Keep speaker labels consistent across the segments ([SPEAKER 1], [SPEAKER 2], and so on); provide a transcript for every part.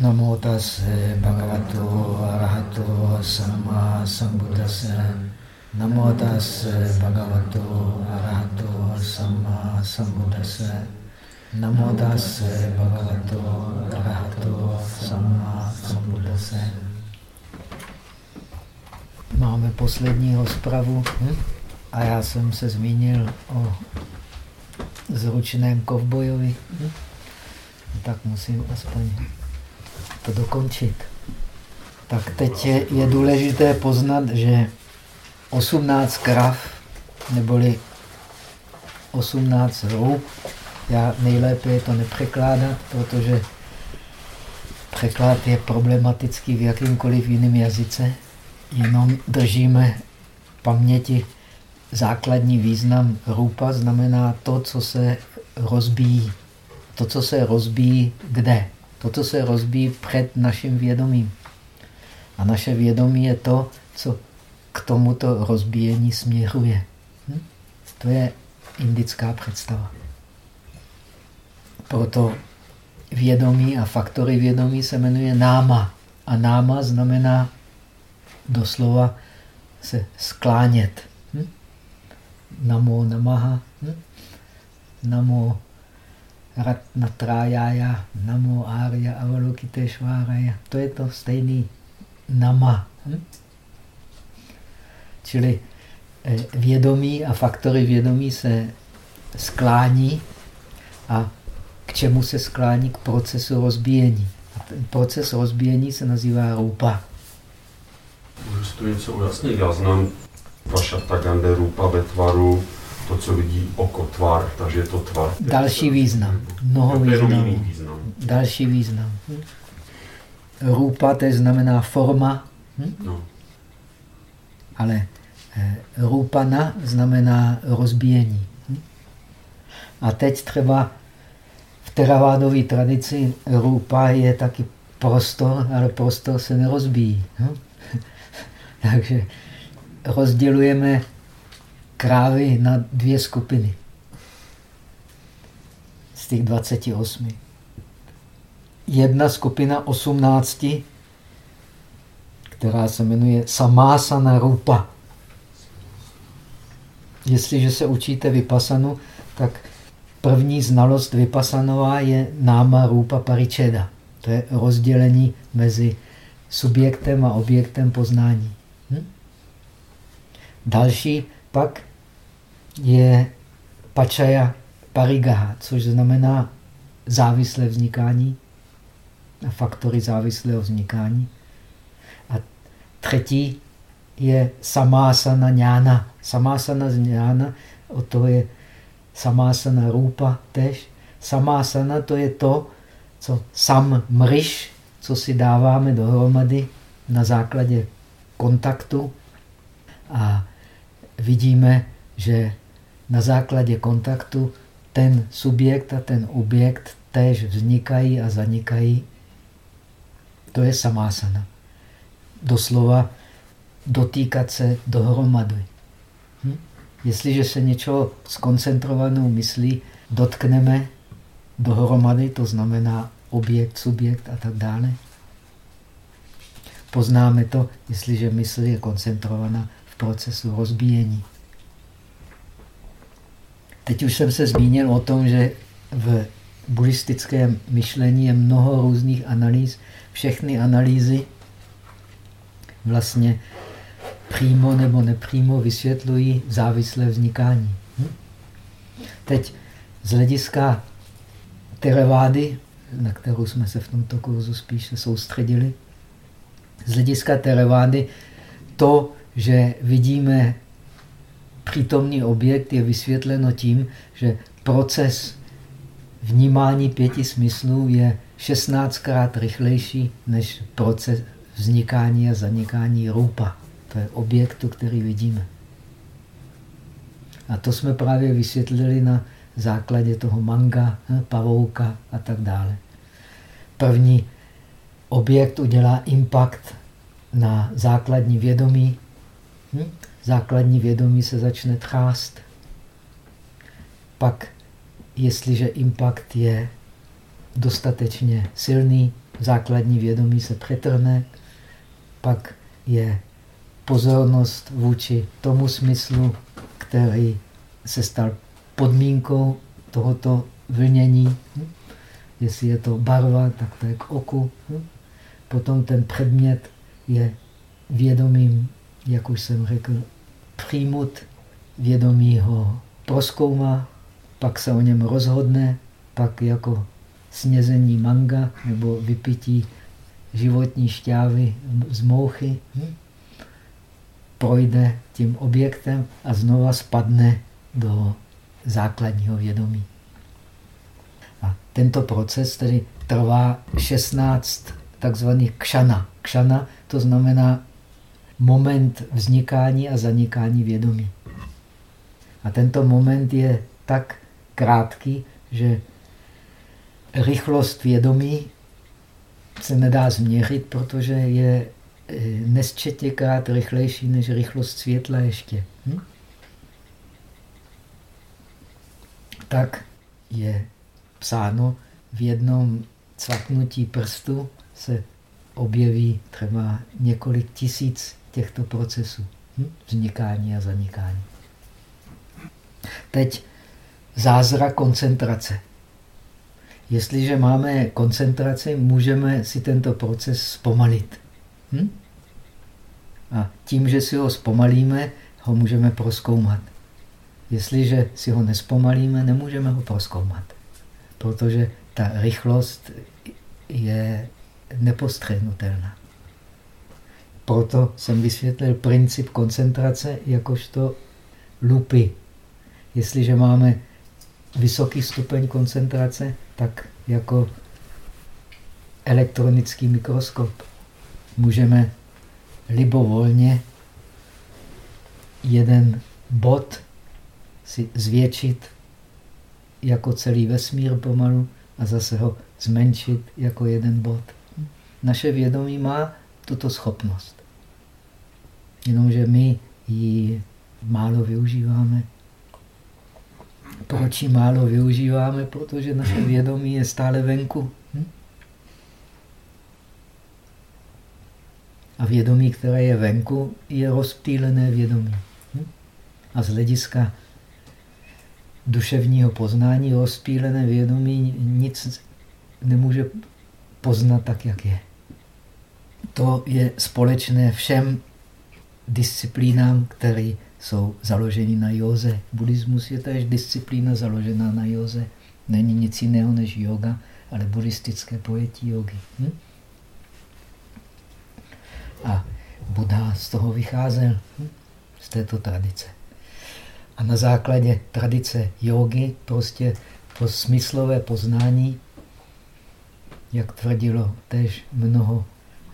[SPEAKER 1] Namo tase bhagavato arahato samma sambuddhase. Namo tase bhagavato arahato samma sambuddhase. Namo tase bhagavato arahato samma sambuddhase. Máme posledního zpravu hm? a já jsem se zmínil o zručném kovbojovi. Hm? Tak musím aspoň to dokončit. Tak teď je, je důležité poznat, že 18 krav, neboli 18 růb, já nejlépe je to nepřekládat, protože překlad je problematický v jakýmkoliv jiném jazyce. Jenom držíme paměti základní význam rupa, znamená to, co se rozbíjí. To, co se rozbíjí kde? Toto se rozbíjí před naším vědomím. A naše vědomí je to, co k tomuto rozbíjení směruje. Hm? To je indická představa. Proto vědomí a faktory vědomí se jmenuje náma. A náma znamená doslova se sklánět. Hm? Namo namaha, hm? namo Ratnatrájája, Namo Arya Avalokiteshvaraya. To je to stejný nama. Hm? Čili eh, vědomí a faktory vědomí se sklání a k čemu se sklání? K procesu rozbíjení. A ten proces rozbíjení se nazývá rupa.
[SPEAKER 2] Můžu to něco ujasnit? Já znám Vašata Gande rupa ve tvaru to, co vidí oko, tvar, takže je to tvar.
[SPEAKER 1] Další význam. Mnoho významů. význam. Další význam. Hm? Rupa to znamená forma, hm? no. ale eh, rupana znamená rozbíjení. Hm? A teď třeba v teravádové tradici rupa je taky prostor, ale prostor se nerozbíjí. Hm? Takže rozdělujeme krávy na dvě skupiny z těch 28. Jedna skupina 18, která se jmenuje Samásana Rupa. Jestliže se učíte vypasanu, tak první znalost vypasanová je náma Rupa Paričeda. To je rozdělení mezi subjektem a objektem poznání. Hm? Další pak je pačaja parigaha, což znamená závislé vznikání a faktory závislého vznikání. A třetí je samásana ňána. Samásana ňána, o to je samásana rupa tež. Samásana to je to, co sam mryš, co si dáváme dohromady na základě kontaktu a vidíme, že na základě kontaktu ten subjekt a ten objekt též vznikají a zanikají. To je samásana. Doslova dotýkat se dohromady. Hm? Jestliže se něčeho s koncentrovanou myslí dotkneme dohromady, to znamená objekt, subjekt a tak dále, poznáme to, jestliže mysl je koncentrovaná v procesu rozbíjení. Teď už jsem se zmínil o tom, že v buddhistickém myšlení je mnoho různých analýz. Všechny analýzy vlastně přímo nebo nepřímo vysvětlují závislé vznikání. Hm? Teď z hlediska Terevády, na kterou jsme se v tomto kurzu spíše soustředili, z hlediska Terevády to, že vidíme přítomný objekt je vysvětleno tím, že proces vnímání pěti smyslů je 16krát rychlejší než proces vznikání a zanikání rupa. To je objektu, který vidíme. A to jsme právě vysvětlili na základě toho manga, hm, pavouka a tak dále. První objekt udělá impact na základní vědomí, hm? Základní vědomí se začne trást. Pak, jestliže impact je dostatečně silný, základní vědomí se přetrhne, pak je pozornost vůči tomu smyslu, který se stal podmínkou tohoto vlnění. Jestli je to barva, tak to je k oku. Potom ten předmět je vědomím, jak už jsem řekl, přijmut, vědomí ho proskoumá, pak se o něm rozhodne, pak jako snězení manga nebo vypití životní šťávy z mouchy, hm? projde tím objektem a znova spadne do základního vědomí. A tento proces tedy trvá 16 takzvaných kšana. Kšana to znamená moment vznikání a zanikání vědomí. A tento moment je tak krátký, že rychlost vědomí se nedá změřit, protože je eh, nesčetěkrát rychlejší než rychlost světla ještě. Hm? Tak je psáno, v jednom cvaknutí prstu se objeví třeba několik tisíc těchto procesů. Hm? Vznikání a zanikání. Teď zázrak koncentrace. Jestliže máme koncentraci, můžeme si tento proces zpomalit. Hm? A tím, že si ho zpomalíme, ho můžeme proskoumat. Jestliže si ho nespomalíme, nemůžeme ho proskoumat. Protože ta rychlost je nepostřehnutelná. Proto jsem vysvětlil princip koncentrace jakožto lupy. Jestliže máme vysoký stupeň koncentrace, tak jako elektronický mikroskop můžeme libovolně jeden bod si zvětšit jako celý vesmír pomalu a zase ho zmenšit jako jeden bod. Naše vědomí má tuto schopnost. Jenomže my ji málo využíváme. Proč ji málo využíváme? Protože naše vědomí je stále venku. Hm? A vědomí, které je venku, je rozptýlené vědomí. Hm? A z hlediska duševního poznání rozptýlené vědomí nic nemůže poznat tak, jak je. To je společné všem disciplínám, které jsou založeny na józe. Buddhismus je též disciplína založená na józe. Není nic jiného než yoga, ale buddhistické pojetí jogy. Hm? A Buddha z toho vycházel, hm? z této tradice. A na základě tradice jogy prostě to smyslové poznání, jak tvrdilo též mnoho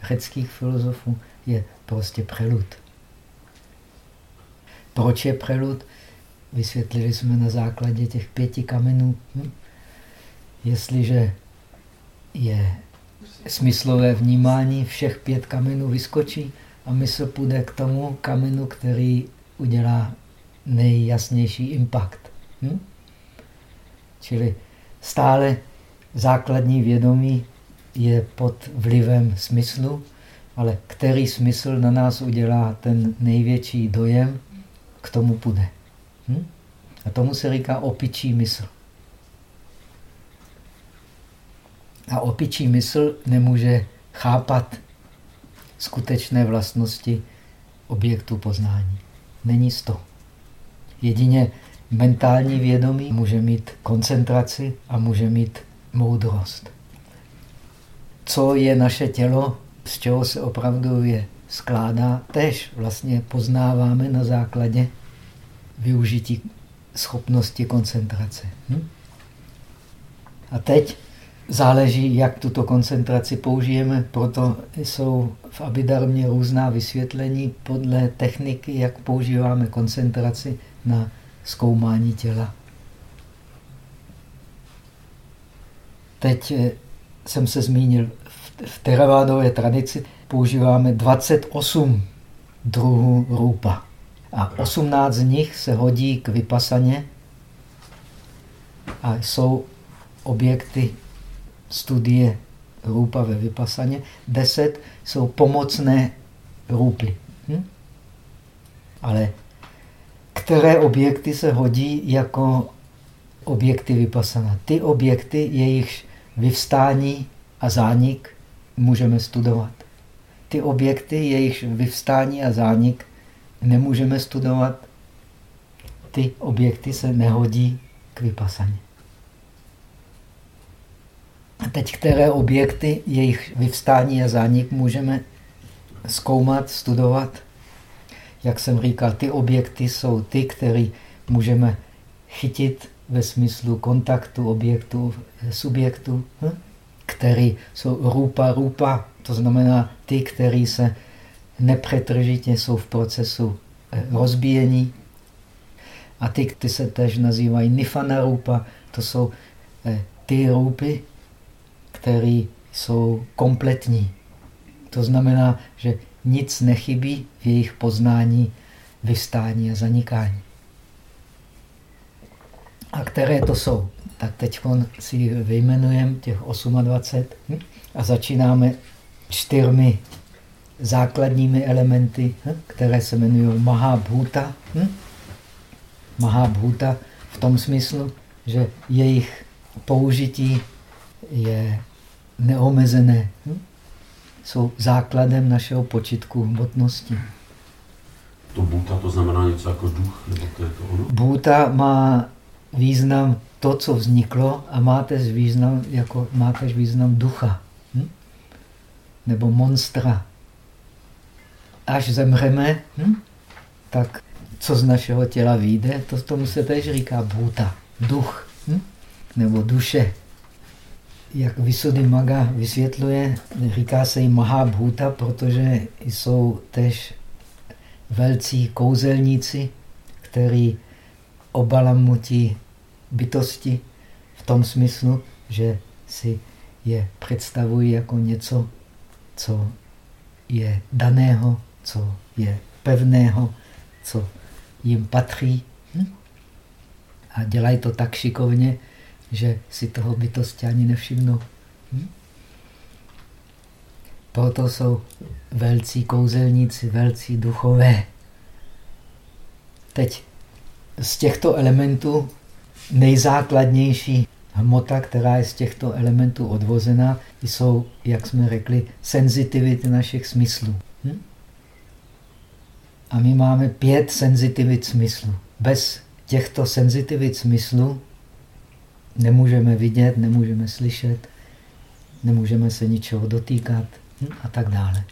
[SPEAKER 1] řeckých filozofů, je prostě prelud. Proč je prelud? Vysvětlili jsme na základě těch pěti kamenů. Hm? Jestliže je smyslové vnímání, všech pět kamenů vyskočí a mysl půjde k tomu kamenu, který udělá nejjasnější impact. Hm? Čili stále základní vědomí je pod vlivem smyslu, ale který smysl na nás udělá ten největší dojem, k tomu půjde. Hm? A tomu se říká opičí mysl. A opičí mysl nemůže chápat skutečné vlastnosti objektu poznání. Není to. Jedině mentální vědomí může mít koncentraci a může mít moudrost. Co je naše tělo, z čeho se opravdu je skládá, tež vlastně poznáváme na základě využití schopnosti koncentrace. Hm? A teď záleží, jak tuto koncentraci použijeme, proto jsou v Abidarmě různá vysvětlení podle techniky, jak používáme koncentraci na zkoumání těla. Teď eh, jsem se zmínil, v teravádové tradici používáme 28 druhů rupa. A 18 z nich se hodí k vypasaně a jsou objekty studie rupa ve vypasaně, deset jsou pomocné rupy. Hm? Ale které objekty se hodí jako objekty vypasana? Ty objekty, jejichž vyvstání a zánik můžeme studovat. Ty objekty, jejichž vyvstání a zánik nemůžeme studovat, ty objekty se nehodí k vypasaně. A teď které objekty, jejich vyvstání a zánik můžeme zkoumat, studovat? Jak jsem říkal, ty objekty jsou ty, které můžeme chytit ve smyslu kontaktu objektu, subjektu, hm? který jsou rupa, rupa, to znamená ty, které se nepřetržitě jsou v procesu eh, rozbíjení. A ty, ty se tež nazývají nifana rupa, to jsou eh, ty rupy, které jsou kompletní. To znamená, že nic nechybí v jejich poznání, vystání a zanikání. A které to jsou? Tak teď si vyjmenujeme těch 28 hm? a začínáme čtyřmi základními elementy, hm? které se jmenují Mahabhuta. Hm? Mahabhuta v tom smyslu, že jejich použití je neomezené. Hm? Jsou základem našeho počitku hmotnosti.
[SPEAKER 2] To bhuta to znamená něco jako duch? Nebo to je to ono?
[SPEAKER 1] Bhuta má význam to, co vzniklo a máte význam, jako, máte význam ducha. Hm? Nebo monstra. Až zemřeme, hm? tak co z našeho těla vyjde, to tomu se tež říká bhuta. Duch. Hm? Nebo duše jak Vysudy Maga vysvětluje, říká se jim Mahabhuta, protože jsou tež velcí kouzelníci, který obalamutí bytosti v tom smyslu, že si je představují jako něco, co je daného, co je pevného, co jim patří. Hm? A dělají to tak šikovně, že si toho bytosti ani nevšimnou. Hm? Proto jsou velcí kouzelníci, velcí duchové. Teď z těchto elementů nejzákladnější hmota, která je z těchto elementů odvozena, jsou, jak jsme řekli, senzitivity našich smyslů. Hm? A my máme pět senzitivit smyslu. Bez těchto senzitivit smyslu Nemůžeme vidět, nemůžeme slyšet, nemůžeme se ničeho dotýkat hm, a tak dále.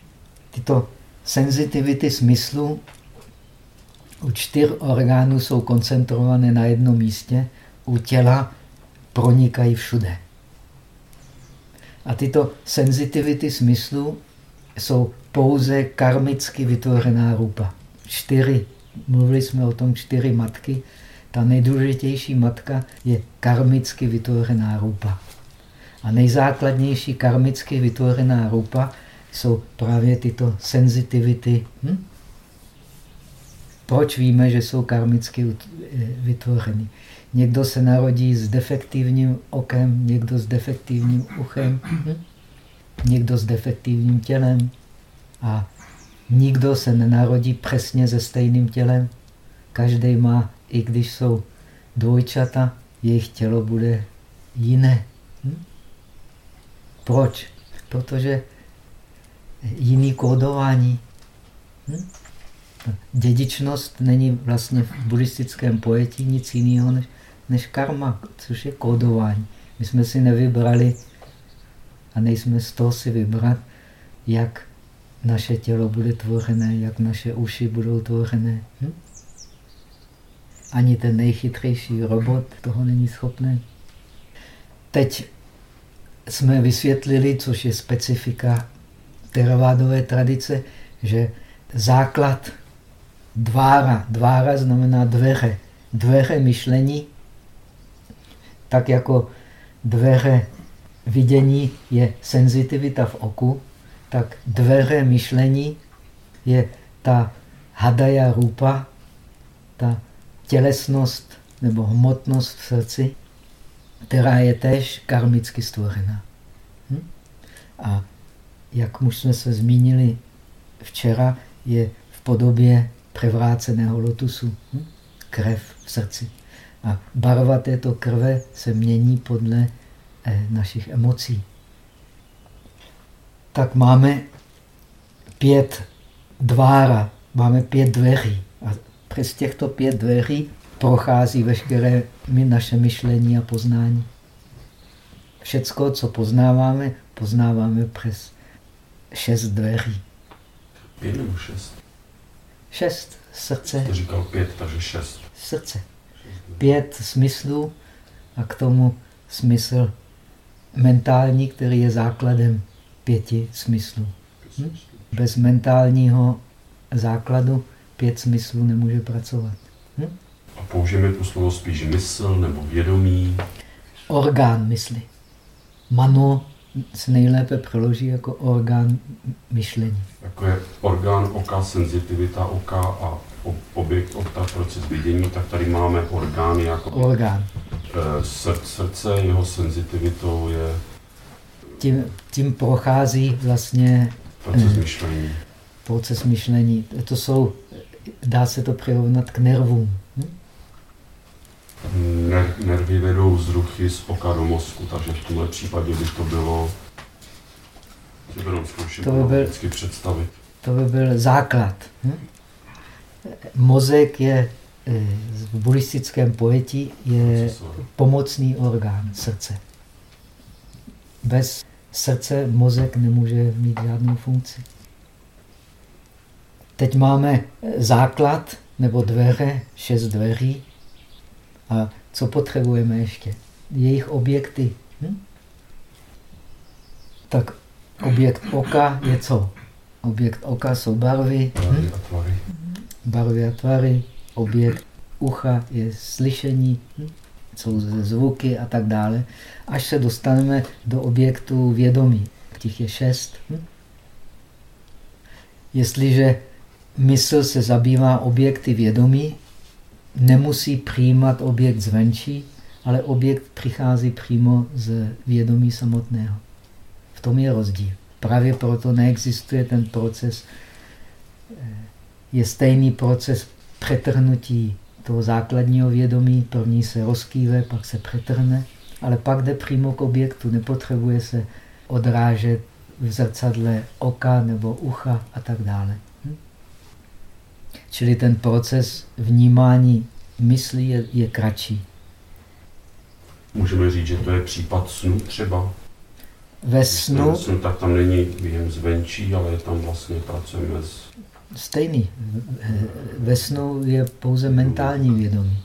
[SPEAKER 1] Tyto senzitivity smyslu u čtyř orgánů jsou koncentrované na jednom místě, u těla pronikají všude. A tyto senzitivity smyslu jsou pouze karmicky vytvořená rupa. Čtyři, mluvili jsme o tom čtyři matky, ta nejdůležitější matka je karmicky vytvořená rupa. A nejzákladnější karmicky vytvořená rupa jsou právě tyto senzitivity. Hm? Proč víme, že jsou karmicky vytvořeny? Někdo se narodí s defektivním okem, někdo s defektivním uchem, někdo s defektivním tělem a nikdo se nenarodí přesně se stejným tělem. Každý má i když jsou dvojčata, jejich tělo bude jiné. Hm? Proč? Protože jiný kódování. Hm? Dědičnost není vlastně v buddhistickém pojetí nic jiného než, než karma, což je kódování. My jsme si nevybrali a nejsme z toho si vybrat, jak naše tělo bude tvořené, jak naše uši budou tvořené. Hm? Ani ten nejchytřejší robot toho není schopný. Teď jsme vysvětlili, což je specifika teravádové tradice, že základ dvára, dvára znamená dveře, dveře myšlení, tak jako dveře vidění je senzitivita v oku, tak dveře myšlení je ta hadaya rupa, ta tělesnost nebo hmotnost v srdci, která je též karmicky stvořena. Hm? A jak už jsme se zmínili včera, je v podobě převráceného lotusu. Hm? Krev v srdci. A barva této krve se mění podle eh, našich emocí. Tak máme pět dvára, máme pět dveří. A přes těchto pět dveří prochází veškeré naše myšlení a poznání. Všecko, co poznáváme, poznáváme přes šest dveří.
[SPEAKER 2] Pět nebo šest?
[SPEAKER 1] Šest. Srdce.
[SPEAKER 2] Jste říkal pět, takže šest.
[SPEAKER 1] Srdce. Pět smyslů a k tomu smysl mentální, který je základem pěti smyslů. Hm? Bez mentálního základu pět smyslů nemůže pracovat. Hm?
[SPEAKER 2] A použijeme tu slovo spíš mysl nebo vědomí?
[SPEAKER 1] Orgán mysli. Mano se nejlépe přeloží jako orgán myšlení.
[SPEAKER 2] Jako je orgán oka, senzitivita oka a objekt oka, proces vidění, tak tady máme orgány jako...
[SPEAKER 1] Orgán.
[SPEAKER 2] Eh, srdce, jeho senzitivitou je...
[SPEAKER 1] Tím, tím prochází vlastně...
[SPEAKER 2] Proces eh, myšlení.
[SPEAKER 1] Proces myšlení. To jsou, dá se to přirovnat k nervům. Hm?
[SPEAKER 2] ner, nervy vedou vzruchy z oka do mozku, takže v tomhle případě by to bylo, to by byl, představit.
[SPEAKER 1] To by byl základ. Hm? Mozek je eh, v buddhistickém pojetí je pomocný orgán srdce. Bez srdce mozek nemůže mít žádnou funkci. Teď máme základ nebo dveře, šest dveří, a co potřebujeme ještě? Jejich objekty. Hm? Tak objekt oka je co? Objekt oka jsou barvy. Hm? Barvy a tvary. Objekt ucha je slyšení, hm? jsou zvuky a tak dále. Až se dostaneme do objektu vědomí. Těch je šest. Hm? Jestliže mysl se zabývá objekty vědomí, nemusí přijímat objekt zvenčí, ale objekt přichází přímo z vědomí samotného. V tom je rozdíl. Právě proto neexistuje ten proces, eh, je stejný proces přetrhnutí toho základního vědomí. První se rozkýve, pak se přetrhne, ale pak jde přímo k objektu. Nepotřebuje se odrážet v zrcadle oka nebo ucha a tak dále. Čili ten proces vnímání mysli je, je kratší.
[SPEAKER 2] Můžeme říct, že to je případ snu třeba?
[SPEAKER 1] Ve snu...
[SPEAKER 2] snu tak tam není během zvenčí, ale tam vlastně pracujeme s...
[SPEAKER 1] Stejný. Ve snu je pouze mentální vědomí.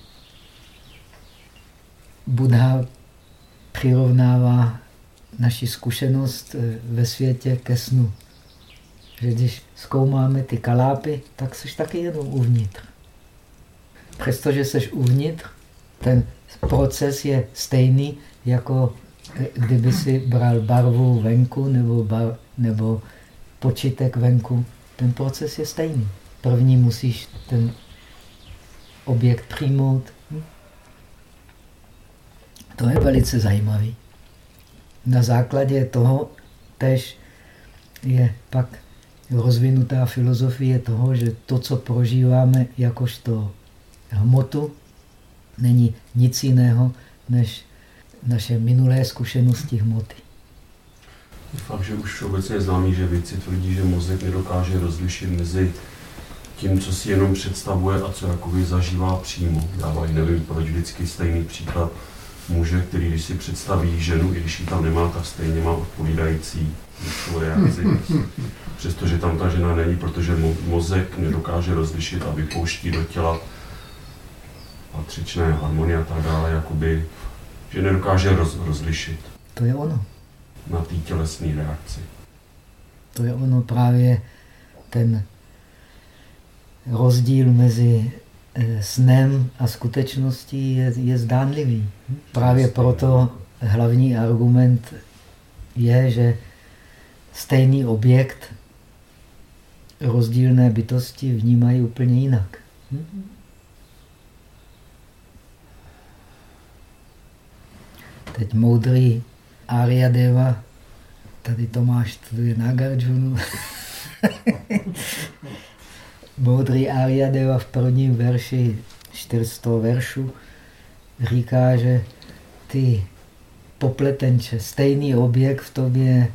[SPEAKER 1] Buddha přirovnává naši zkušenost ve světě ke snu že když zkoumáme ty kalápy, tak jsi taky jenom uvnitř. Přestože jsi uvnitř, ten proces je stejný, jako eh, kdyby si bral barvu venku nebo, bar, nebo počítek venku. Ten proces je stejný. První musíš ten objekt přijmout. Hm? To je velice zajímavý. Na základě toho tež je pak rozvinutá filozofie toho, že to, co prožíváme jakožto hmotu, není nic jiného než naše minulé zkušenosti hmoty.
[SPEAKER 2] Fakt, že už obecně je známý, že věci tvrdí, že mozek nedokáže rozlišit mezi tím, co si jenom představuje a co jakoby zažívá přímo. Dávají, nevím proč, vždycky stejný příklad muže, který když si představí ženu, i když ji tam nemá, tak stejně má odpovídající reakci přestože tam ta žena není, protože mozek nedokáže rozlišit a vypouští do těla patřičné harmonie a tak dále, jakoby, že nedokáže roz, rozlišit.
[SPEAKER 1] To je ono.
[SPEAKER 2] Na té tělesné reakci.
[SPEAKER 1] To je ono právě ten rozdíl mezi eh, snem a skutečností je, je zdánlivý. Právě proto hlavní argument je, že stejný objekt rozdílné bytosti vnímají úplně jinak. Teď moudrý Arya Deva Tady Tomáš studuje Nagarjunu. Moudrý Aryadeva v prvním verši 400 veršů říká, že ty popletenče, stejný objekt v tobě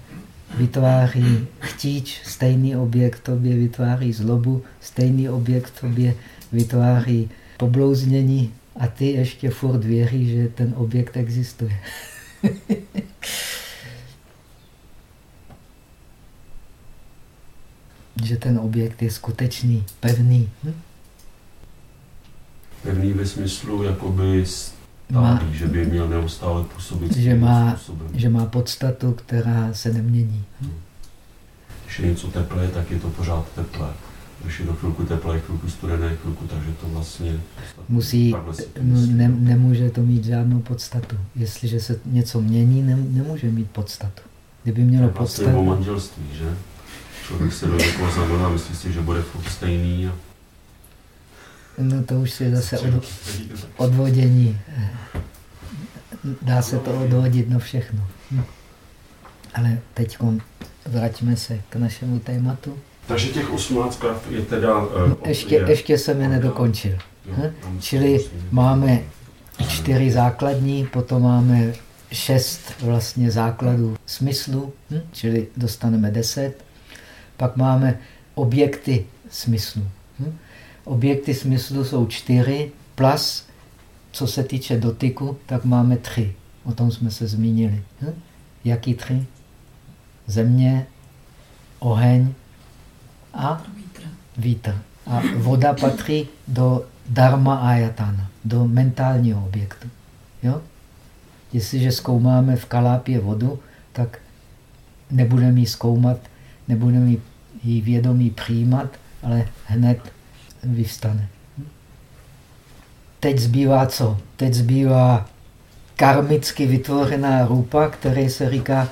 [SPEAKER 1] vytváří chtíč, stejný objekt v tobě vytváří zlobu, stejný objekt v tobě vytváří poblouznění a ty ještě furt věří, že ten objekt existuje. že ten objekt je skutečný, pevný. Hm?
[SPEAKER 2] Pevný ve smyslu jakoby má, že by měl neustále působit
[SPEAKER 1] že má, způsobem. že má podstatu, která se nemění. Hm?
[SPEAKER 2] Když je něco teplé, tak je to pořád teplé. Když je to chvilku teplé, chvilku studené, chvilku, takže to vlastně...
[SPEAKER 1] Musí, ne, nemůže to mít žádnou podstatu. Jestliže se něco mění, ne, nemůže mít podstatu. Kdyby mělo
[SPEAKER 2] vlastně podstatu... Vlastně manželství, že? Člověk se do někoho zamiluje a myslí si, že bude furt stejný. A...
[SPEAKER 1] No to už je zase od, odvodění. Dá se to odvodit na všechno. Hm. Ale teď vraťme se k našemu tématu.
[SPEAKER 2] Takže těch 18 krav je teda... Uh,
[SPEAKER 1] no, ještě, je, ještě jsem je nedokončil. Jo, hm? Čili máme čtyři základní, potom máme šest vlastně základů smyslu, hm? čili dostaneme deset. Pak máme objekty smyslu. Hm? Objekty smyslu jsou čtyři, plus, co se týče dotyku, tak máme tři. O tom jsme se zmínili. Hm? Jaký tři? Země, oheň a vítr. A voda patří do dharma ayatana, do mentálního objektu. Jo? Jestliže zkoumáme v kalápě vodu, tak nebudeme ji zkoumat nebudeme jí vědomí přijímat, ale hned vyvstane. Teď zbývá co? Teď zbývá karmicky vytvořená rupa, který se říká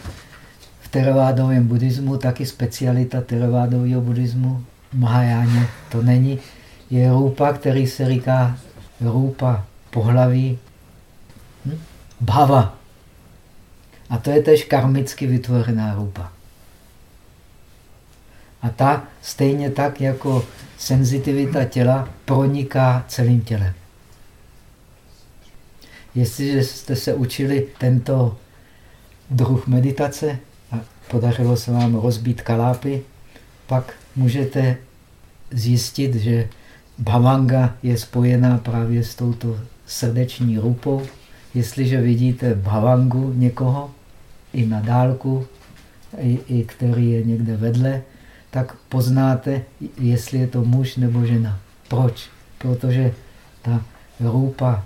[SPEAKER 1] v teravádovém buddhismu, taky specialita teravádového buddhismu, Mahajáně to není. Je rupa, který se říká rupa pohlaví, hm? bhava. A to je tež karmicky vytvořená rupa. A ta stejně tak jako senzitivita těla proniká celým tělem. Jestliže jste se učili tento druh meditace a podařilo se vám rozbít kalápy, pak můžete zjistit, že bhavanga je spojená právě s touto srdeční rupou. Jestliže vidíte bhavangu někoho, i na dálku, i, i který je někde vedle, tak poznáte, jestli je to muž nebo žena. Proč? Protože ta rupa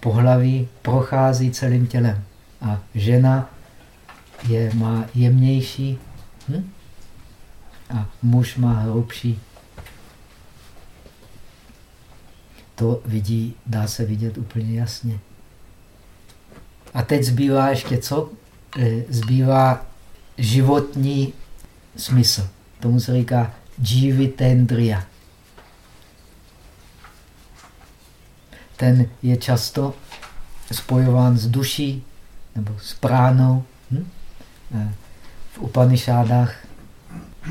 [SPEAKER 1] pohlaví prochází celým tělem. A žena je, má jemnější hm? a muž má hrubší. To vidí, dá se vidět úplně jasně. A teď zbývá ještě co? Eh, zbývá životní smysl. Tomu se říká Jivitendriya. Ten je často spojován s duší nebo s pránou. Hm? V Upanishádách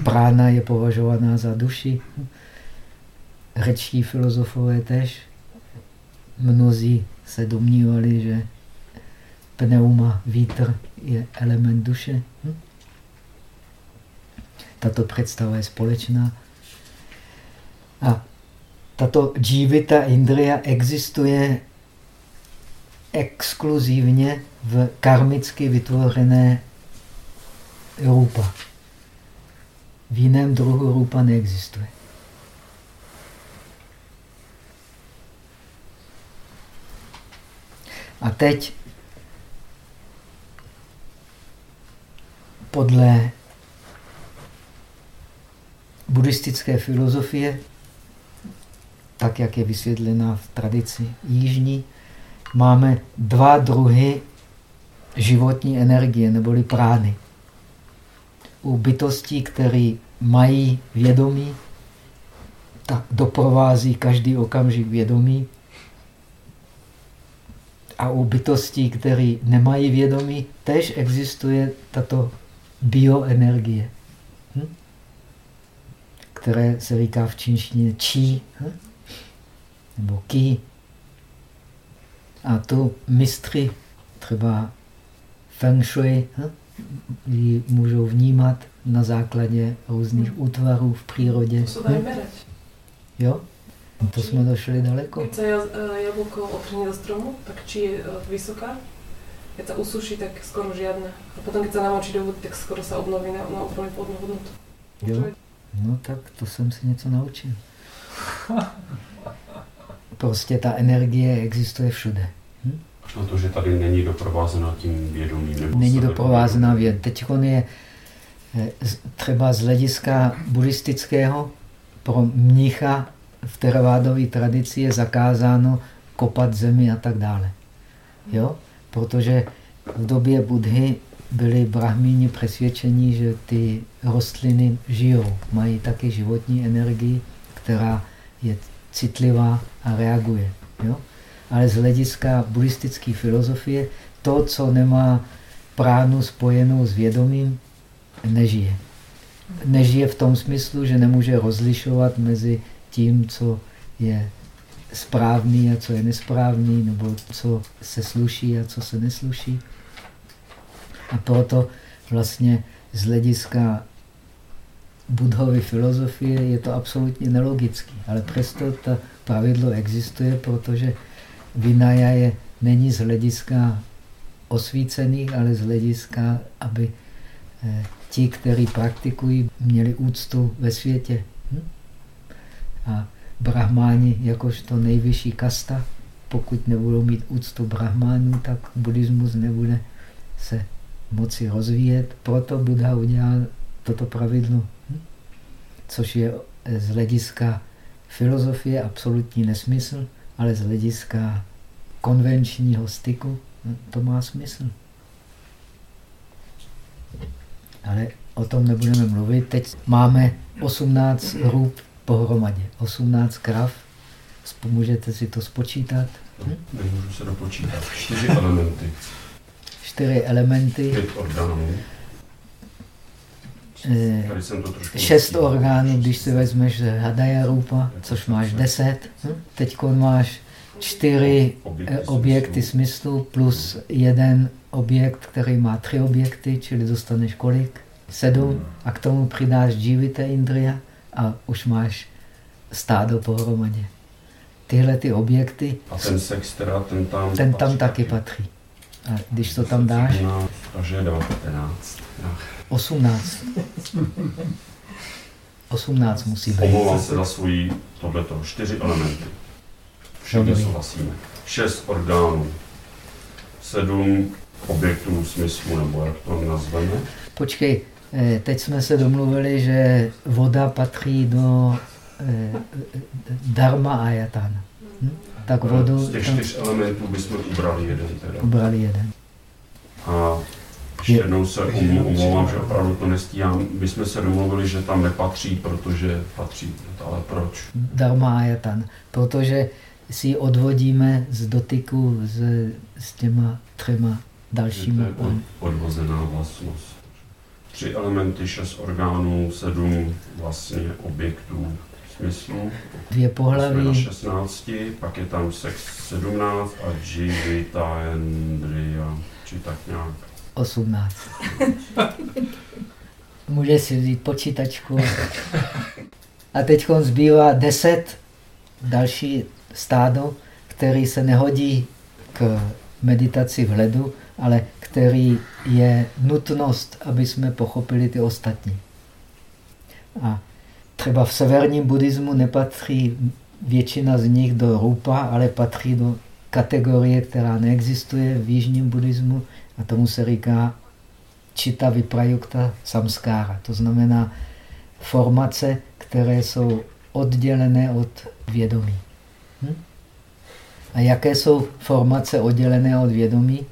[SPEAKER 1] prána je považovaná za duši. Řečtí filozofové tež. Mnozí se domnívali, že pneuma, vítr je element duše. Hm? Tato představa je společná. A tato džívita indria existuje exkluzivně v karmicky vytvořené rupa. V jiném druhu rupa neexistuje. A teď podle buddhistické filozofie, tak jak je vysvětlena v tradici jižní, máme dva druhy životní energie, neboli prány. U bytostí, které mají vědomí, tak doprovází každý okamžik vědomí. A u bytostí, které nemají vědomí, tež existuje tato bioenergie? Které se říká v čínštině čí hm? nebo ki. A to mistry, třeba feng shui, hm? ji můžou vnímat na základě různých hm. útvarů v přírodě. To
[SPEAKER 3] se hm?
[SPEAKER 1] Jo? No to jsme došli daleko.
[SPEAKER 3] Když se jablko opření do stromu, tak či je eh, vysoká, keď sa usuší, tak skoro žiadne. A potom, keď sa namočí do vody, tak skoro sa obnoví na, na úplne pôvodnú hodnotu.
[SPEAKER 1] Jo? No tak to jsem si něco naučil. Prostě ta energie existuje všude. Hm?
[SPEAKER 2] Až na to, že tady není doprovázená tím vědomím.
[SPEAKER 1] Není doprovázená věd. Teď je eh, třeba z hlediska buddhistického pro mnicha v teravádové tradici je zakázáno kopat zemi a tak dále. Jo? Protože v době Budhy byli brahmíni přesvědčení, že ty rostliny žijou, mají taky životní energii, která je citlivá a reaguje. Jo? Ale z hlediska buddhistické filozofie to, co nemá pránu spojenou s vědomím, nežije. Nežije v tom smyslu, že nemůže rozlišovat mezi tím, co je správný a co je nesprávný, nebo co se sluší a co se nesluší. A proto vlastně z hlediska budhovy filozofie je to absolutně nelogický. Ale přesto to pravidlo existuje, protože vinaja je, není z hlediska osvícených, ale z hlediska, aby eh, ti, kteří praktikují, měli úctu ve světě. Hm? A brahmáni jakožto nejvyšší kasta, pokud nebudou mít úctu brahmánů, tak buddhismus nebude se moci rozvíjet. Proto Buddha udělal toto pravidlo, hm? což je z hlediska filozofie absolutní nesmysl, ale z hlediska konvenčního styku hm, to má smysl. Ale o tom nebudeme mluvit. Teď máme 18 růb pohromadě. 18 krav. Můžete si to spočítat?
[SPEAKER 2] Hm? Nemůžu se dopočítat. Čtyři elementy.
[SPEAKER 1] Čtyři elementy.
[SPEAKER 2] Pět orgánů.
[SPEAKER 1] Eh, šest orgánů, když si vezmeš Hadaya Rupa, což máš deset. Hm? Teď máš čtyři eh, objekty smyslu plus jeden objekt, který má tři objekty, čili dostaneš kolik? Sedm. A k tomu přidáš Jivita Indriya a už máš stádo pohromadě. Tyhle ty objekty...
[SPEAKER 2] A ten sex teda, ten tam...
[SPEAKER 1] Ten tam taky patří. A když to tam dáš...
[SPEAKER 2] Takže 19.
[SPEAKER 1] 18. 18 musí být.
[SPEAKER 2] Omlouvám se za svůj tohleto. Čtyři elementy. Všichni souhlasíme. Šest orgánů. Sedm objektů smyslu, nebo jak to nazveme.
[SPEAKER 1] Počkej, Eh, teď jsme se domluvili, že voda patří do eh, dharma ayatana. Hm?
[SPEAKER 2] Tak vodu... Z těch čtyř elementů bychom ubrali jeden teda.
[SPEAKER 1] Ubrali jeden.
[SPEAKER 2] A ještě jednou se omlouvám, že opravdu to nestíhám. My jsme se domluvili, že tam nepatří, protože patří. Ale proč?
[SPEAKER 1] Dharma ayatana. Protože si ji odvodíme z dotyku s, s těma třema dalšími.
[SPEAKER 2] To je odvozená vlastnost tři elementy, šest orgánů, sedm vlastně objektů smyslu.
[SPEAKER 1] Dvě pohlaví.
[SPEAKER 2] na 16, pak je tam sex 17 a jivita endria, či tak nějak.
[SPEAKER 1] 18. Může si vzít počítačku. A teď zbývá 10 další stádo, který se nehodí k meditaci vhledu, ale který je nutnost, aby jsme pochopili ty ostatní. A třeba v severním buddhismu nepatří většina z nich do rupa, ale patří do kategorie, která neexistuje v jižním buddhismu a tomu se říká čita viprayukta samskára. To znamená formace, které jsou oddělené od vědomí. Hm? A jaké jsou formace oddělené od vědomí?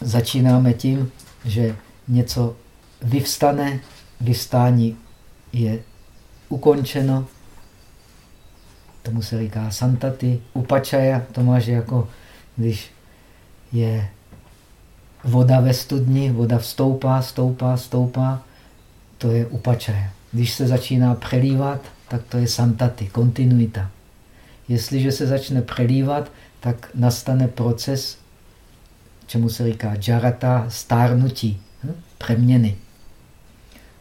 [SPEAKER 1] Začínáme tím, že něco vyvstane, vyvstání je ukončeno, tomu se říká santaty, upačaja, to máš jako, když je voda ve studni, voda vstoupá, stoupá, stoupá, to je upačaja. Když se začíná přelívat, tak to je santaty, kontinuita. Jestliže se začne přelívat, tak nastane proces, čemu se říká džarata, stárnutí, hm? přeměny.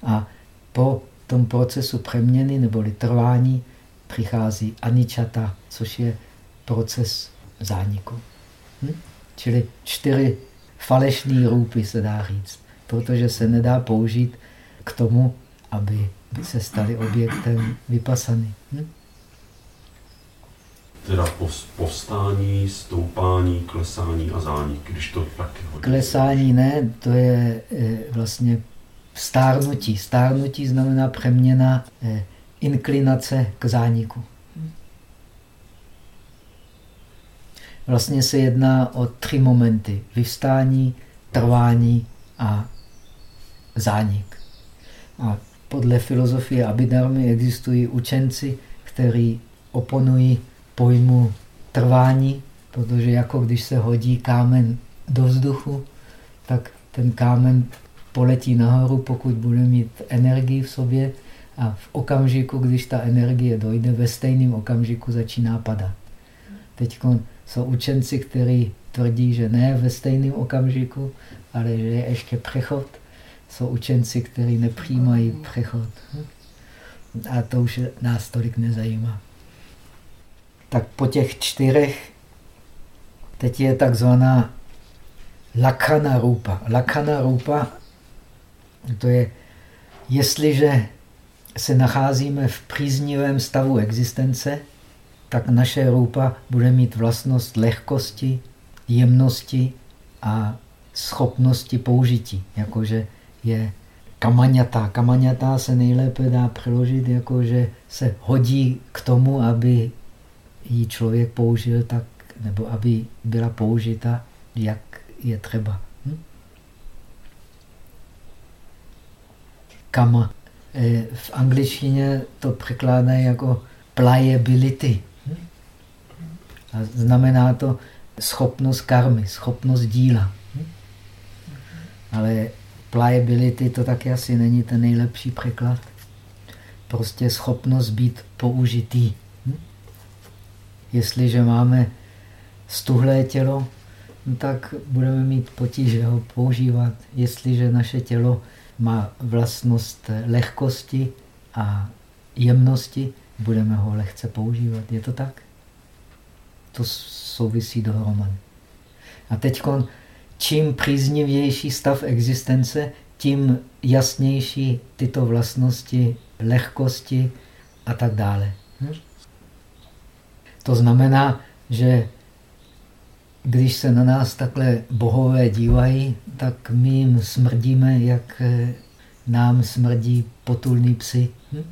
[SPEAKER 1] A po tom procesu přeměny neboli trvání přichází aničata, což je proces zániku. Hm? Čili čtyři falešné růpy se dá říct, protože se nedá použít k tomu, aby se stali objektem vypasany. Hm?
[SPEAKER 2] Teda povstání, stoupání, klesání a zánik, když to taky hodí.
[SPEAKER 1] Klesání ne, to je e, vlastně stárnutí. Stárnutí znamená přeměna e, inklinace k zániku. Vlastně se jedná o tři momenty. Vyvstání, trvání a zánik. A podle filozofie Abhidharmy existují učenci, kteří oponují pojmu trvání, protože jako když se hodí kámen do vzduchu, tak ten kámen poletí nahoru, pokud bude mít energii v sobě a v okamžiku, když ta energie dojde, ve stejném okamžiku začíná padat. Teď jsou učenci, kteří tvrdí, že ne ve stejném okamžiku, ale že je ještě přechod. Jsou učenci, kteří nepřijímají přechod. A to už nás tolik nezajímá. Tak po těch čtyřech teď je takzvaná lakana rupa. Lakana rupa to je, jestliže se nacházíme v příznivém stavu existence, tak naše rupa bude mít vlastnost lehkosti, jemnosti a schopnosti použití, jakože je kamaňatá. Kamaňatá se nejlépe dá přeložit, jakože se hodí k tomu, aby ji člověk použil tak, nebo aby byla použita, jak je třeba. Kama. E, v angličtině to překládají jako pliability. A znamená to schopnost karmy, schopnost díla. Ale pliability to taky asi není ten nejlepší překlad. Prostě schopnost být použitý. Jestliže máme stuhlé tělo, no tak budeme mít potíže ho používat. Jestliže naše tělo má vlastnost lehkosti a jemnosti, budeme ho lehce používat. Je to tak? To souvisí dohromady. A teď, čím příznivější stav existence, tím jasnější tyto vlastnosti, lehkosti a tak dále. Hm? To znamená, že když se na nás takhle bohové dívají, tak my jim smrdíme, jak eh, nám smrdí potulní psy. Hm?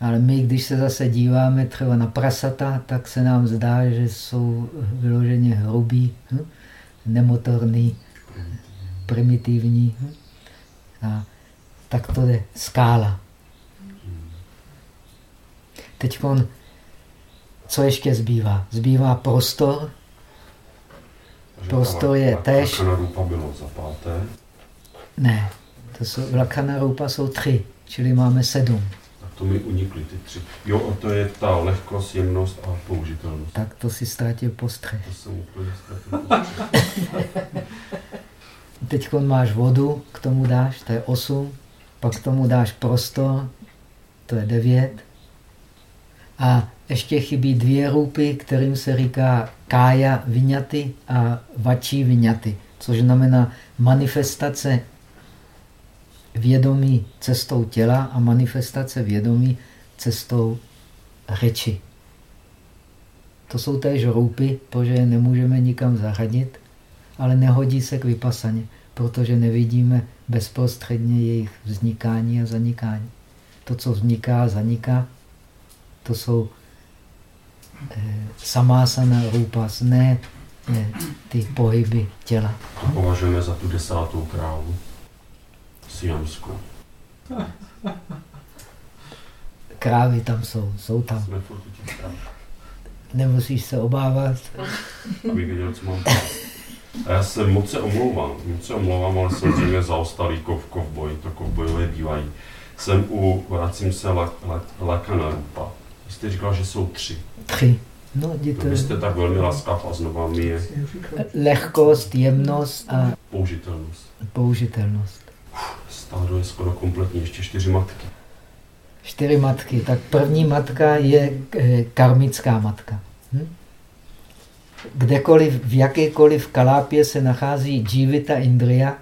[SPEAKER 1] Ale my, když se zase díváme třeba na prasata, tak se nám zdá, že jsou vyloženě hrubí, hm? nemotorní, primitivní. Hm? A tak to je skála. Teď co ještě zbývá? Zbývá prostor. Prostor je tež.
[SPEAKER 2] rupa bylo za páté.
[SPEAKER 1] Ne, to jsou, Lakana rupa jsou tři, čili máme sedm
[SPEAKER 2] to mi unikly ty tři. Jo, a to je ta lehkost, jemnost a použitelnost.
[SPEAKER 1] Tak to si ztratil postřeh.
[SPEAKER 2] To jsem úplně ztratil
[SPEAKER 1] Teď máš vodu, k tomu dáš, to je 8. Pak k tomu dáš prostor, to je 9. A ještě chybí dvě rupy, kterým se říká kája vyňaty a vačí vyňaty, což znamená manifestace vědomí cestou těla a manifestace vědomí cestou řeči. To jsou též roupy, protože je nemůžeme nikam zařadit, ale nehodí se k vypasaně, protože nevidíme bezprostředně jejich vznikání a zanikání. To, co vzniká a zaniká, to jsou samásana rupas, ne eh, ty pohyby těla.
[SPEAKER 2] To považujeme za tu desátou krávu. Siamsku.
[SPEAKER 1] Krávy tam jsou, jsou tam. Nemusíš se obávat.
[SPEAKER 2] Abych věděl, co mám A já se moc se omlouvám, moc se omlouvám, ale jsem zřejmě zaostalý kov, kovboj, to kovbojové bývají. Jsem u, vracím se la, la, Lakana Rupa. Vy jste říkal, že jsou tři.
[SPEAKER 1] Tři. No,
[SPEAKER 2] to... Vy jste tak velmi laskav a znova mi je...
[SPEAKER 1] Lehkost, jemnost a...
[SPEAKER 2] Použitelnost.
[SPEAKER 1] Použitelnost.
[SPEAKER 2] Stádo je skoro kompletní, ještě čtyři matky.
[SPEAKER 1] Čtyři matky. Tak první matka je eh, karmická matka. Hm? Kdekoliv, v jakékoliv kalápě se nachází jivita indria,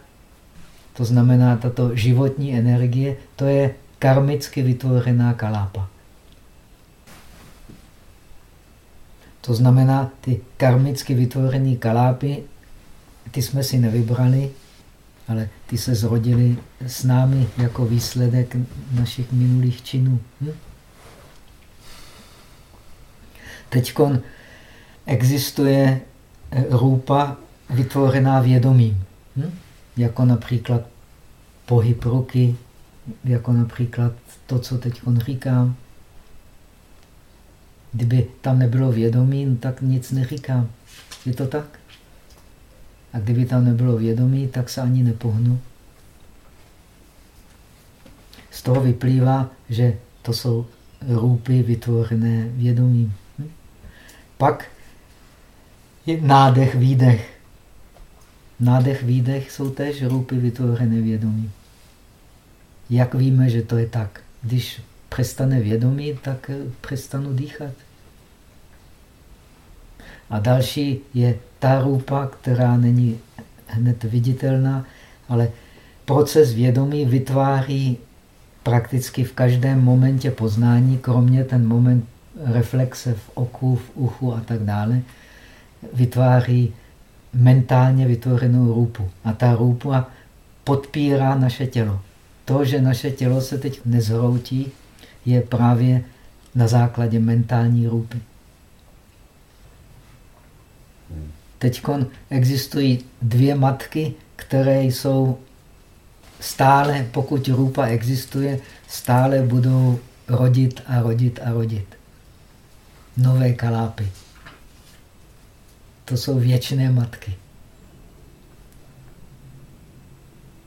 [SPEAKER 1] to znamená tato životní energie, to je karmicky vytvořená kalápa. To znamená, ty karmicky vytvořené kalápy, ty jsme si nevybrali, ale ty se zrodily s námi jako výsledek našich minulých činů. Hm? Teď existuje rupa vytvořená vědomím, hm? jako například pohyb ruky, jako například to, co teď říkám. Kdyby tam nebylo vědomí, no tak nic neříkám. Je to tak? A kdyby tam nebylo vědomí, tak se ani nepohnu. Z toho vyplývá, že to jsou růpy vytvořené vědomím. Hm? Pak je nádech, výdech. Nádech, výdech jsou též růpy vytvořené vědomím. Jak víme, že to je tak? Když přestane vědomí, tak přestanu dýchat. A další je ta rupa, která není hned viditelná, ale proces vědomí vytváří prakticky v každém momentě poznání, kromě ten moment reflexe v oku, v uchu a tak dále, vytváří mentálně vytvořenou rupu. A ta rupa podpírá naše tělo. To, že naše tělo se teď nezhroutí, je právě na základě mentální rupy. Teď existují dvě matky, které jsou stále, pokud rupa existuje, stále budou rodit a rodit a rodit. Nové kalápy. To jsou věčné matky.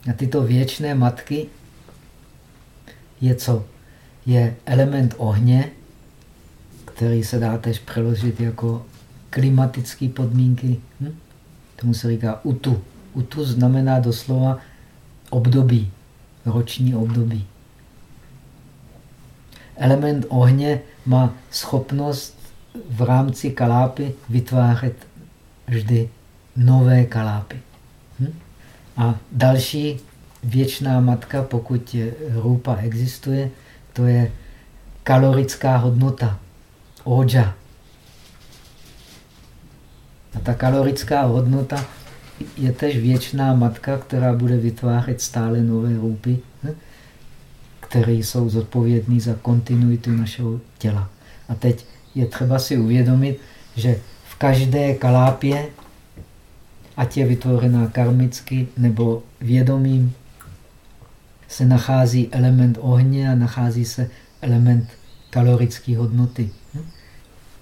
[SPEAKER 1] A tyto věčné matky je co? Je element ohně, který se dá tež přeložit jako klimatické podmínky. Hm? Tomu se říká utu. Utu znamená doslova období, roční období. Element ohně má schopnost v rámci kalápy vytvářet vždy nové kalápy. Hm? A další věčná matka, pokud rupa existuje, to je kalorická hodnota, oja. A ta kalorická hodnota je tež věčná matka, která bude vytvářet stále nové rupy, které jsou zodpovědné za kontinuitu našeho těla. A teď je třeba si uvědomit, že v každé kalápě, ať je vytvořená karmicky nebo vědomím, se nachází element ohně a nachází se element kalorické hodnoty.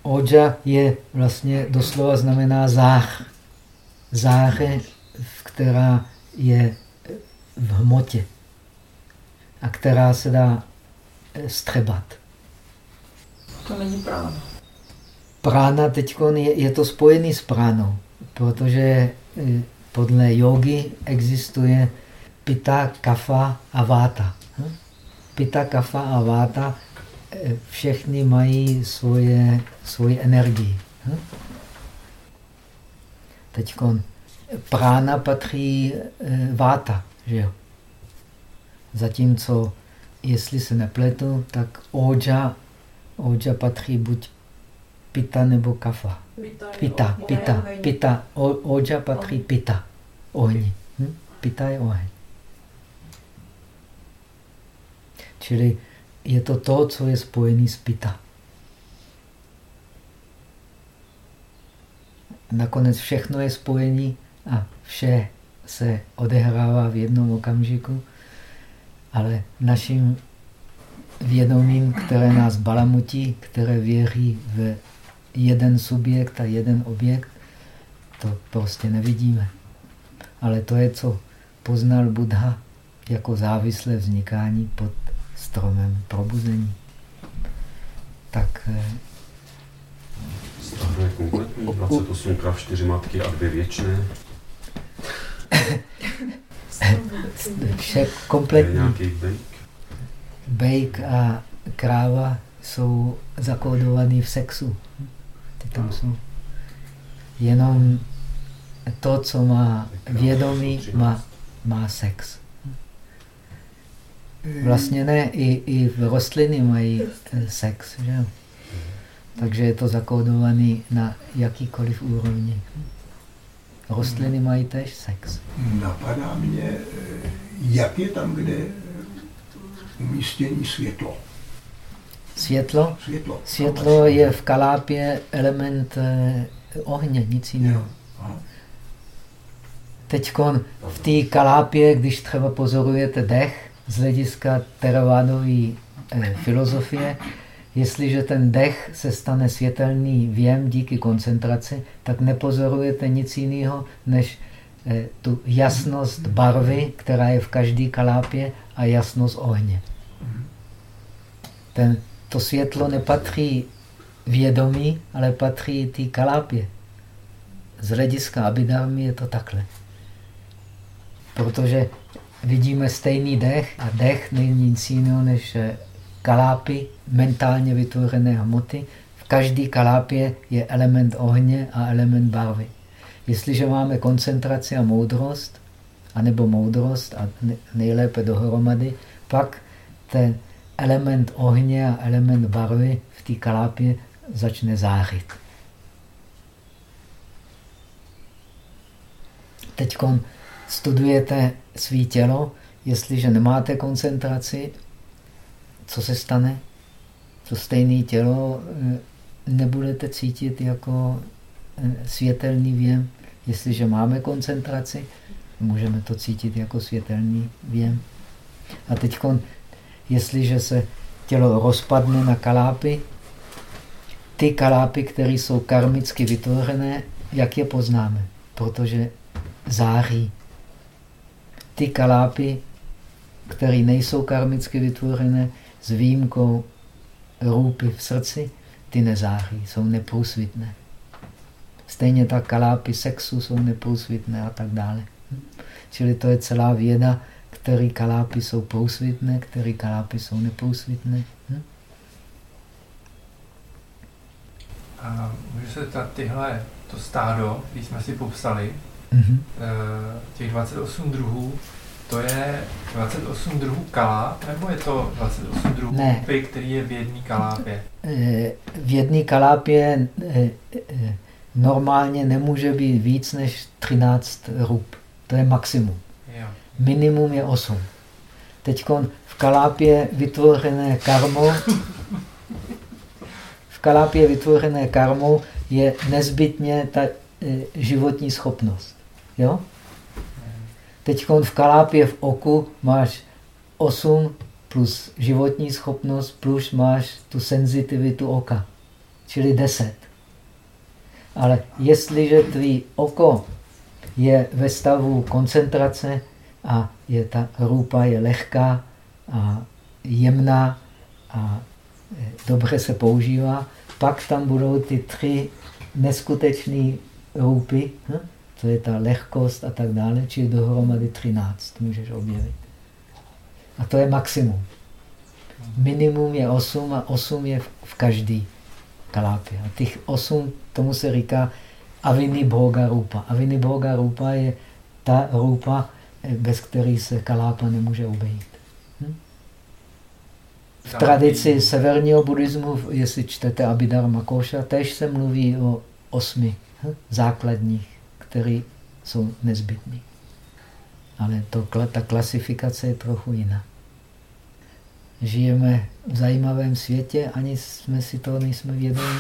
[SPEAKER 1] Oja je vlastně doslova znamená zách. Záře, která je v hmotě a která se dá eh, střebat.
[SPEAKER 3] To není prána.
[SPEAKER 1] Prána teď je, je to spojený s pránou, protože eh, podle jogy existuje pita, kafa a váta. Hm? Pita, kafa a váta všechny mají svoje, svoji energii. Hm? Teď prána patří eh, váta, že jo? Zatímco, jestli se nepletu, tak oja, oja patří buď pita nebo kafa. Pita, pita, pita. Oja patří pita, ohni. Hm? Pita je oheň. Čili je to to, co je spojené s pita. Nakonec všechno je spojení a vše se odehrává v jednom okamžiku, ale naším vědomím, které nás balamutí, které věří v jeden subjekt a jeden objekt, To prostě nevidíme. Ale to je, co poznal Buddha jako závislé vznikání pod stromem probuzení. Tak eh,
[SPEAKER 2] Stav je kompletní, 28 krav, 4 matky a dvě věčné.
[SPEAKER 1] Vše kompletní.
[SPEAKER 2] Bejk
[SPEAKER 1] a kráva jsou zakódovaný v sexu. Ty tam jsou. Jenom to, co má vědomí, má, má sex. Vlastně ne, i, i v rostliny mají eh, sex, že jo? Takže je to zakódovaný na jakýkoliv úrovni. Rostliny mají tež sex.
[SPEAKER 4] Napadá mě, eh, jak je tam, kde umístění světlo.
[SPEAKER 1] Světlo?
[SPEAKER 4] Světlo.
[SPEAKER 1] Světlo je v kalápě element eh, ohně, nic jiného. Teď v té kalápě, když třeba pozorujete dech z hlediska teravádové eh, filozofie, jestliže ten dech se stane světelný věm díky koncentraci, tak nepozorujete nic jiného, než eh, tu jasnost barvy, která je v každé kalápě a jasnost ohně. Ten, to světlo nepatří vědomí, ale patří té kalápě. Z hlediska abidámy je to takhle. Protože vidíme stejný dech a dech není nic jiného než eh, kalápy mentálně vytvořené hmoty. V každé kalápě je element ohně a element barvy. Jestliže máme koncentraci a moudrost, anebo moudrost a nejlépe dohromady, pak ten element ohně a element barvy v té kalápě začne zářit. Teď studujete svý tělo, jestliže nemáte koncentraci, co se stane? To stejné tělo eh, nebudete cítit jako eh, světelný věm. Jestliže máme koncentraci, můžeme to cítit jako světelný věm. A teď, jestliže se tělo rozpadne na kalápy, ty kalápy, které jsou karmicky vytvořené, jak je poznáme? Protože září. Ty kalápy, které nejsou karmicky vytvořené, s výjimkou růpy v srdci, ty nezáří, jsou neprůsvitné. Stejně tak kalápy sexu jsou neprůsvitné a tak dále. Čili to je celá věda, který kalápy jsou průsvitné, který kalápy jsou neprůsvitné. Hm?
[SPEAKER 5] A můžu se zeptat, tyhle, to stádo, když jsme si popsali,
[SPEAKER 1] mm -hmm.
[SPEAKER 5] těch 28 druhů, to je 28 druhů kaláp, nebo je to 28 druhů ne. Kupy, který je v jedné kalápě?
[SPEAKER 1] Eh, v jedné kalápě eh, normálně nemůže být víc než 13 rub. To je maximum.
[SPEAKER 5] Jo.
[SPEAKER 1] Minimum je 8. Teď v kalápě vytvořené karmou v kalápě vytvořené karmou je nezbytně ta životní schopnost. Jo? Teď v kalápě v oku máš 8 plus životní schopnost plus máš tu senzitivitu oka, čili 10. Ale jestliže tvý oko je ve stavu koncentrace a je ta rupa je lehká a jemná a dobře se používá, pak tam budou ty tři neskutečné rupy, hm? To je ta lehkost a tak dále, čili dohromady 13 můžeš objevit. A to je maximum. Minimum je 8 a 8 je v každý kalápě. A těch 8, tomu se říká Avini Bhoga Rupa. Avini Bhoga Rupa je ta rupa, bez který se kalápa nemůže obejít. Hm? V tradici severního buddhismu, jestli čtete Abhidharma Koša, tež se mluví o osmi hm? základních které jsou nezbytné. Ale to, ta klasifikace je trochu jiná. Žijeme v zajímavém světě, ani jsme si toho nejsme vědomi.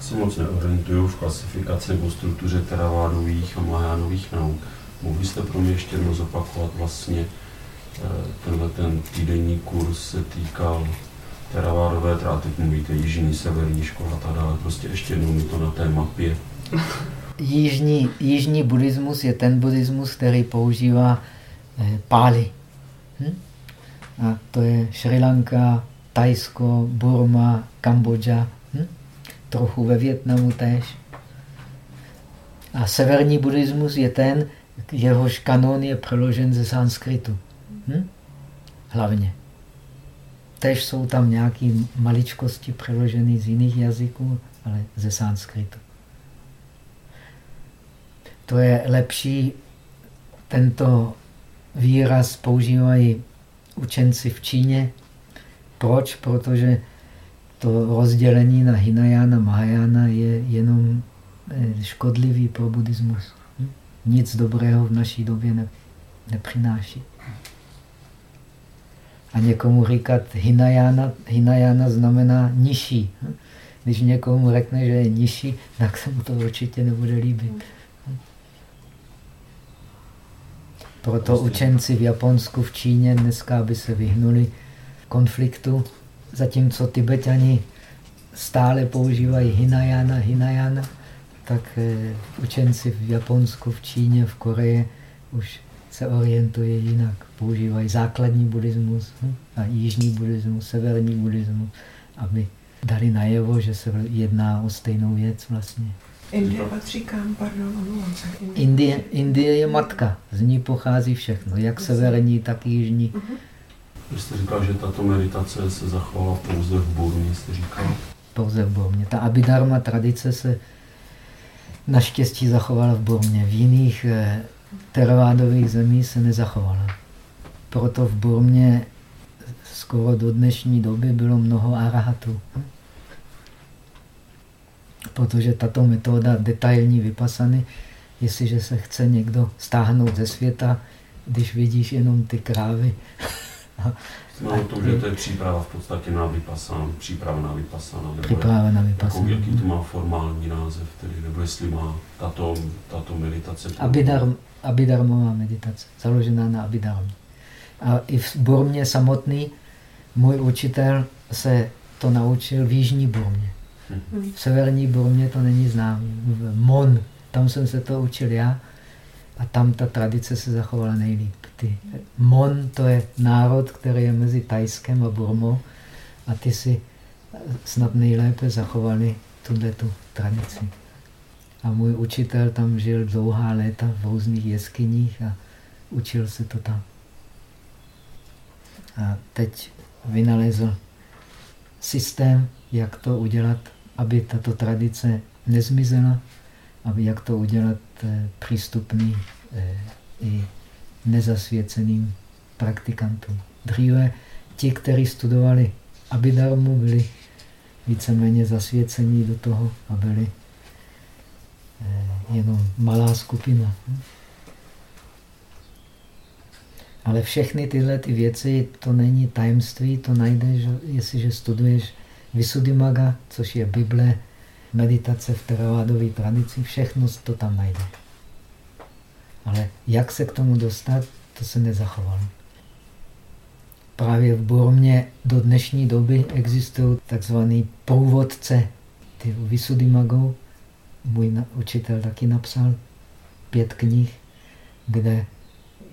[SPEAKER 2] se moc neorientuju v klasifikaci nebo struktuře teravádových a majánových nauk. Mohli jste pro mě ještě jednou zopakovat vlastně eh, tenhle ten týdenní kurz se týkal teravádové, teď mluvíte jižní, severní škola, tada, prostě ještě jednou mi to na té mapě.
[SPEAKER 1] Jižní, jižní buddhismus je ten buddhismus, který používá eh, pály. Hm? A to je Sri Lanka, Tajsko, Burma, Kambodža, hm? trochu ve Větnamu též. A severní buddhismus je ten, jehož kanon je přeložen ze sanskritu. Hm? Hlavně. Tež jsou tam nějaké maličkosti přeložené z jiných jazyků, ale ze sanskritu. To je lepší, tento výraz používají učenci v Číně. Proč? Protože to rozdělení na Hinayana, Mahayana je jenom eh, škodlivý pro buddhismus. Hm? Nic dobrého v naší době ne, nepřináší. A někomu říkat Hinayana, Hinayana znamená nižší. Když někomu řekne, že je nižší, tak se mu to určitě nebude líbit. Proto učenci v Japonsku, v Číně dneska by se vyhnuli konfliktu, zatímco Tibetani stále používají Hinayana, Hinayana, tak eh, učenci v Japonsku, v Číně, v Koreji už se orientuje jinak. Používají základní buddhismus hm, a jižní buddhismus, severní buddhismus, aby dali najevo, že se jedná o stejnou věc vlastně.
[SPEAKER 6] Indie patří kam, pardon.
[SPEAKER 1] Indie, Indie je matka, z ní pochází všechno, jak severní, tak jižní.
[SPEAKER 2] Uh-huh. Vy jste říkal, že tato meditace se zachovala pouze v Burmě, jste říkal?
[SPEAKER 1] Pouze v Burmě. Ta Abhidharma tradice se naštěstí zachovala v Burmě. V jiných eh, teravádových zemí se nezachovala. Proto v Burmě skoro do dnešní doby bylo mnoho arahatů. Protože tato metoda detailní vypasany, jestliže se chce někdo stáhnout ze světa, když vidíš jenom ty krávy.
[SPEAKER 2] No to, že to je příprava v podstatě na vypasán, příprava na vypasana.
[SPEAKER 1] Příprava na.
[SPEAKER 2] Jako, jaký to má formální název, tedy, nebo jestli má tato, tato meditace.
[SPEAKER 1] Abhidharm, Abhidharmová meditace, založená na Abhidharmě. A i v Burmě samotný můj učitel se to naučil v Jižní Burmě. V severní Burmě to není známé. V Mon, tam jsem se to učil já a tam ta tradice se zachovala nejlíp. Ty. Mon to je národ, který je mezi Tajskem a Burmou a ty si snad nejlépe zachovali tuto tradici. A můj učitel tam žil dlouhá léta v různých jeskyních a učil se to tam. A teď vynalezl systém, jak to udělat, aby tato tradice nezmizela, aby jak to udělat eh, přístupný eh, i nezasvěceným praktikantům. Dříve ti, kteří studovali Abhidharmu, byli víceméně zasvěcení do toho a byli eh, jenom malá skupina. Ale všechny tyhle ty věci, to není tajemství, to najdeš, jestliže studuješ Visuddhimaga, což je Bible, meditace v teravádové tradici, všechno to tam najdeš. Ale jak se k tomu dostat, to se nezachovalo. Právě v Burmě do dnešní doby existují takzvaný průvodce ty Visuddhimagou. Můj učitel taky napsal pět knih, kde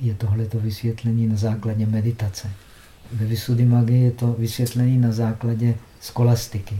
[SPEAKER 1] je tohleto vysvětlení na základě meditace. Ve Visuddhimagě je to vysvětlení na základě skolastiky.